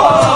아,